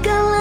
gagal